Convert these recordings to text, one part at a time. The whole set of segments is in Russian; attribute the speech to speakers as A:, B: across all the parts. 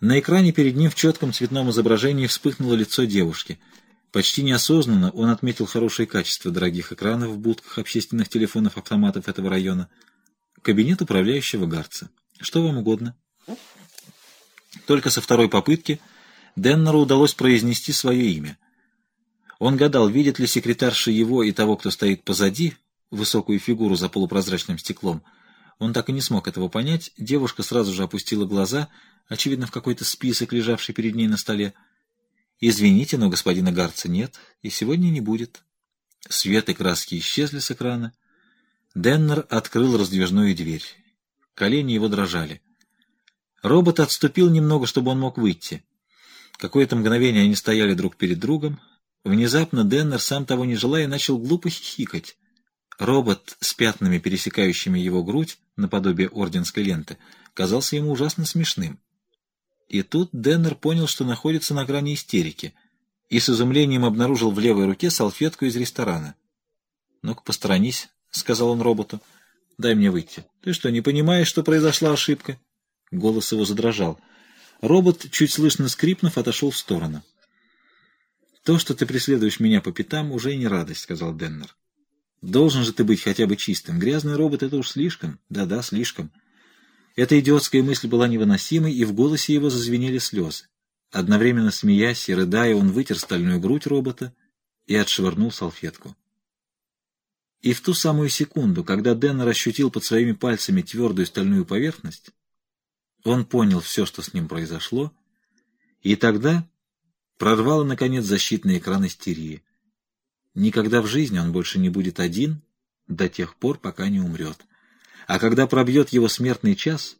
A: На экране перед ним в четком цветном изображении вспыхнуло лицо девушки. Почти неосознанно он отметил хорошее качество дорогих экранов в будках общественных телефонов-автоматов этого района. Кабинет управляющего Гарца. Что вам угодно? Только со второй попытки Деннеру удалось произнести свое имя. Он гадал, видит ли секретарша его и того, кто стоит позади, высокую фигуру за полупрозрачным стеклом. Он так и не смог этого понять. Девушка сразу же опустила глаза, очевидно, в какой-то список, лежавший перед ней на столе. «Извините, но господина Гарца нет, и сегодня не будет». Свет и краски исчезли с экрана. Деннер открыл раздвижную дверь. Колени его дрожали. Робот отступил немного, чтобы он мог выйти. Какое-то мгновение они стояли друг перед другом. Внезапно Деннер, сам того не желая, начал глупо хихикать. Робот с пятнами, пересекающими его грудь, наподобие орденской ленты, казался ему ужасно смешным. И тут Деннер понял, что находится на грани истерики, и с изумлением обнаружил в левой руке салфетку из ресторана. «Ну-ка, посторонись», — сказал он роботу. «Дай мне выйти. Ты что, не понимаешь, что произошла ошибка?» Голос его задрожал. Робот, чуть слышно скрипнув, отошел в сторону. «То, что ты преследуешь меня по пятам, уже не радость», — сказал Деннер. «Должен же ты быть хотя бы чистым. Грязный робот — это уж слишком. Да-да, слишком». Эта идиотская мысль была невыносимой, и в голосе его зазвенели слезы. Одновременно смеясь и рыдая, он вытер стальную грудь робота и отшвырнул салфетку. И в ту самую секунду, когда Деннер ощутил под своими пальцами твердую стальную поверхность, он понял все, что с ним произошло, и тогда прорвало, наконец, защитный экран истерии. Никогда в жизни он больше не будет один до тех пор, пока не умрет. А когда пробьет его смертный час,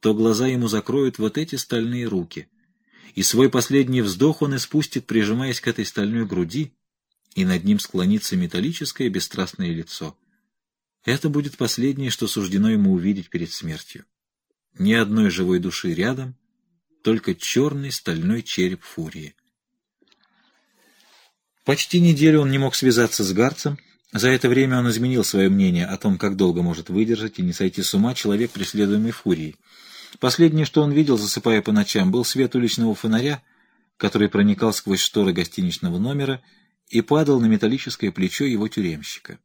A: то глаза ему закроют вот эти стальные руки, и свой последний вздох он испустит, прижимаясь к этой стальной груди, и над ним склонится металлическое бесстрастное лицо. Это будет последнее, что суждено ему увидеть перед смертью. Ни одной живой души рядом, только черный стальной череп фурии. Почти неделю он не мог связаться с Гарцем, за это время он изменил свое мнение о том, как долго может выдержать и не сойти с ума человек, преследуемый фурией. Последнее, что он видел, засыпая по ночам, был свет уличного фонаря, который проникал сквозь шторы гостиничного номера и падал на металлическое плечо его тюремщика.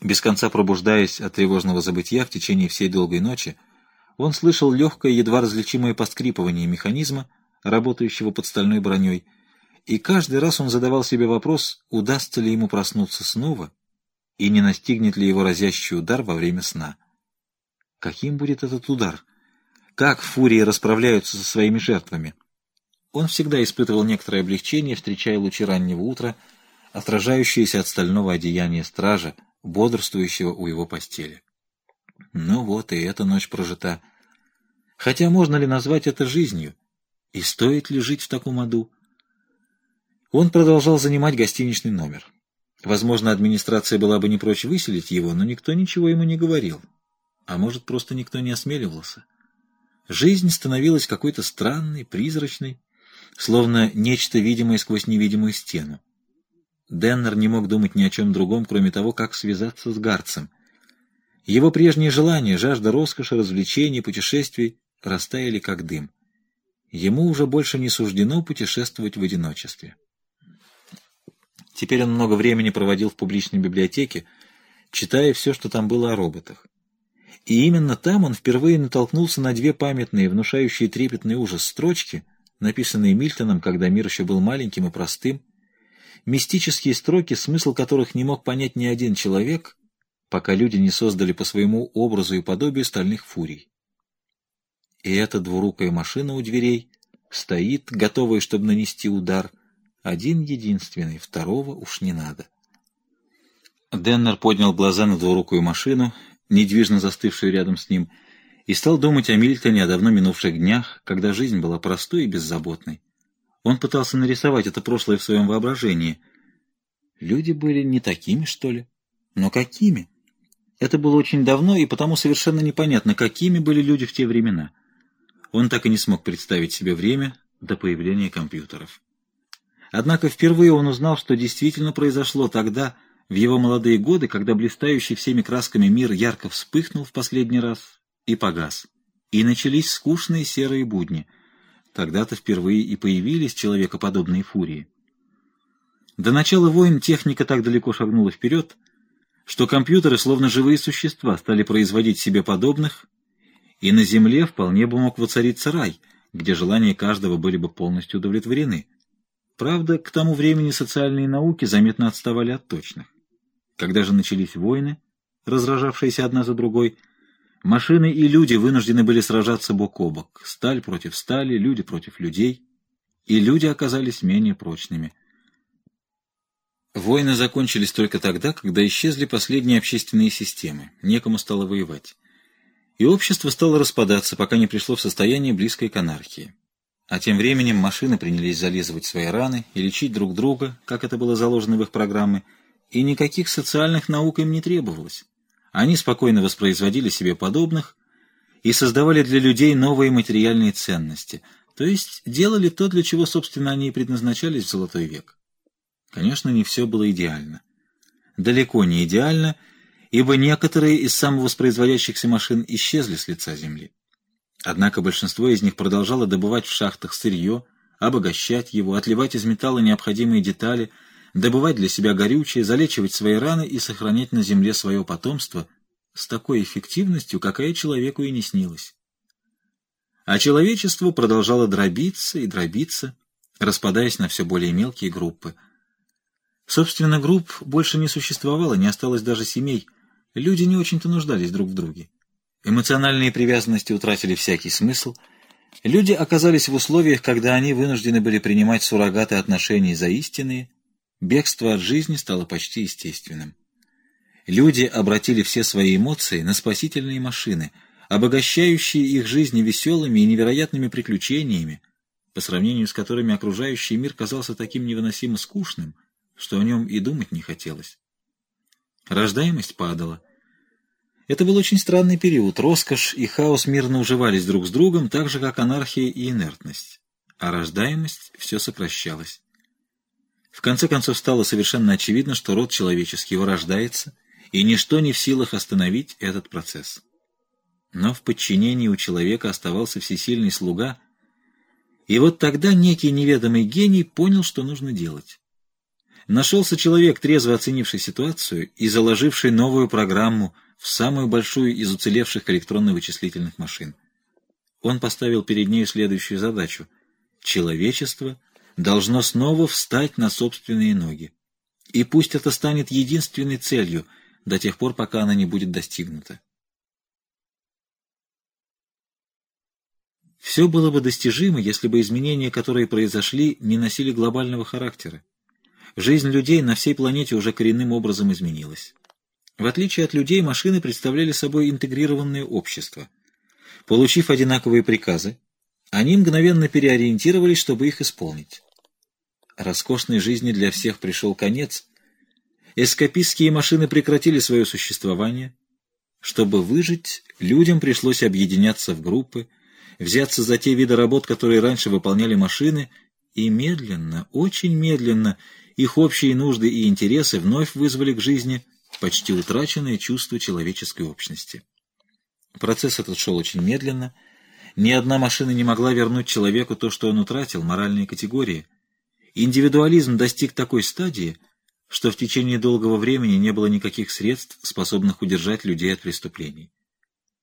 A: Без конца пробуждаясь от тревожного забытия в течение всей долгой ночи, он слышал легкое, едва различимое поскрипывание механизма, работающего под стальной броней, и каждый раз он задавал себе вопрос, удастся ли ему проснуться снова и не настигнет ли его разящий удар во время сна. Каким будет этот удар? Как фурии расправляются со своими жертвами? Он всегда испытывал некоторое облегчение, встречая лучи раннего утра, отражающиеся от стального одеяния стража, бодрствующего у его постели. Ну вот, и эта ночь прожита. Хотя можно ли назвать это жизнью? И стоит ли жить в таком аду? Он продолжал занимать гостиничный номер. Возможно, администрация была бы не прочь выселить его, но никто ничего ему не говорил. А может, просто никто не осмеливался. Жизнь становилась какой-то странной, призрачной, словно нечто видимое сквозь невидимую стену. Деннер не мог думать ни о чем другом, кроме того, как связаться с Гарцем. Его прежние желания, жажда роскоши, развлечений, путешествий растаяли как дым. Ему уже больше не суждено путешествовать в одиночестве. Теперь он много времени проводил в публичной библиотеке, читая все, что там было о роботах. И именно там он впервые натолкнулся на две памятные, внушающие трепетный ужас строчки, написанные Мильтоном, когда мир еще был маленьким и простым, мистические строки, смысл которых не мог понять ни один человек, пока люди не создали по своему образу и подобию стальных фурий. И эта двурукая машина у дверей стоит, готовая, чтобы нанести удар — один единственный, второго уж не надо. Деннер поднял глаза на двурукую машину, недвижно застывшую рядом с ним, и стал думать о Мильтоне, о давно минувших днях, когда жизнь была простой и беззаботной. Он пытался нарисовать это прошлое в своем воображении. Люди были не такими, что ли? Но какими? Это было очень давно, и потому совершенно непонятно, какими были люди в те времена. Он так и не смог представить себе время до появления компьютеров. Однако впервые он узнал, что действительно произошло тогда, в его молодые годы, когда блистающий всеми красками мир ярко вспыхнул в последний раз и погас. И начались скучные серые будни. Тогда-то впервые и появились человекоподобные фурии. До начала войн техника так далеко шагнула вперед, что компьютеры, словно живые существа, стали производить себе подобных, и на Земле вполне бы мог воцариться рай, где желания каждого были бы полностью удовлетворены. Правда, к тому времени социальные науки заметно отставали от точных. Когда же начались войны, разражавшиеся одна за другой, машины и люди вынуждены были сражаться бок о бок, сталь против стали, люди против людей, и люди оказались менее прочными. Войны закончились только тогда, когда исчезли последние общественные системы, некому стало воевать. И общество стало распадаться, пока не пришло в состояние близкое к анархии. А тем временем машины принялись зализывать свои раны и лечить друг друга, как это было заложено в их программы, и никаких социальных наук им не требовалось. Они спокойно воспроизводили себе подобных и создавали для людей новые материальные ценности, то есть делали то, для чего, собственно, они и предназначались в Золотой век. Конечно, не все было идеально. Далеко не идеально, ибо некоторые из самовоспроизводящихся машин исчезли с лица Земли. Однако большинство из них продолжало добывать в шахтах сырье, обогащать его, отливать из металла необходимые детали – добывать для себя горючее, залечивать свои раны и сохранять на земле свое потомство с такой эффективностью, какая человеку и не снилась. А человечество продолжало дробиться и дробиться, распадаясь на все более мелкие группы. Собственно, групп больше не существовало, не осталось даже семей. Люди не очень-то нуждались друг в друге. Эмоциональные привязанности утратили всякий смысл. Люди оказались в условиях, когда они вынуждены были принимать суррогаты отношений за истинные, Бегство от жизни стало почти естественным. Люди обратили все свои эмоции на спасительные машины, обогащающие их жизни веселыми и невероятными приключениями, по сравнению с которыми окружающий мир казался таким невыносимо скучным, что о нем и думать не хотелось. Рождаемость падала. Это был очень странный период. Роскошь и хаос мирно уживались друг с другом, так же, как анархия и инертность. А рождаемость все сокращалась. В конце концов стало совершенно очевидно, что род человеческий вырождается, и ничто не в силах остановить этот процесс. Но в подчинении у человека оставался всесильный слуга, и вот тогда некий неведомый гений понял, что нужно делать. Нашелся человек, трезво оценивший ситуацию и заложивший новую программу в самую большую из уцелевших электронно-вычислительных машин. Он поставил перед нею следующую задачу — человечество — должно снова встать на собственные ноги. И пусть это станет единственной целью до тех пор, пока она не будет достигнута. Все было бы достижимо, если бы изменения, которые произошли, не носили глобального характера. Жизнь людей на всей планете уже коренным образом изменилась. В отличие от людей, машины представляли собой интегрированное общество. Получив одинаковые приказы, они мгновенно переориентировались, чтобы их исполнить. Роскошной жизни для всех пришел конец. Эскапистские машины прекратили свое существование. Чтобы выжить, людям пришлось объединяться в группы, взяться за те виды работ, которые раньше выполняли машины, и медленно, очень медленно, их общие нужды и интересы вновь вызвали к жизни почти утраченное чувство человеческой общности. Процесс этот шел очень медленно, ни одна машина не могла вернуть человеку то, что он утратил, моральные категории. Индивидуализм достиг такой стадии, что в течение долгого времени не было никаких средств, способных удержать людей от преступлений.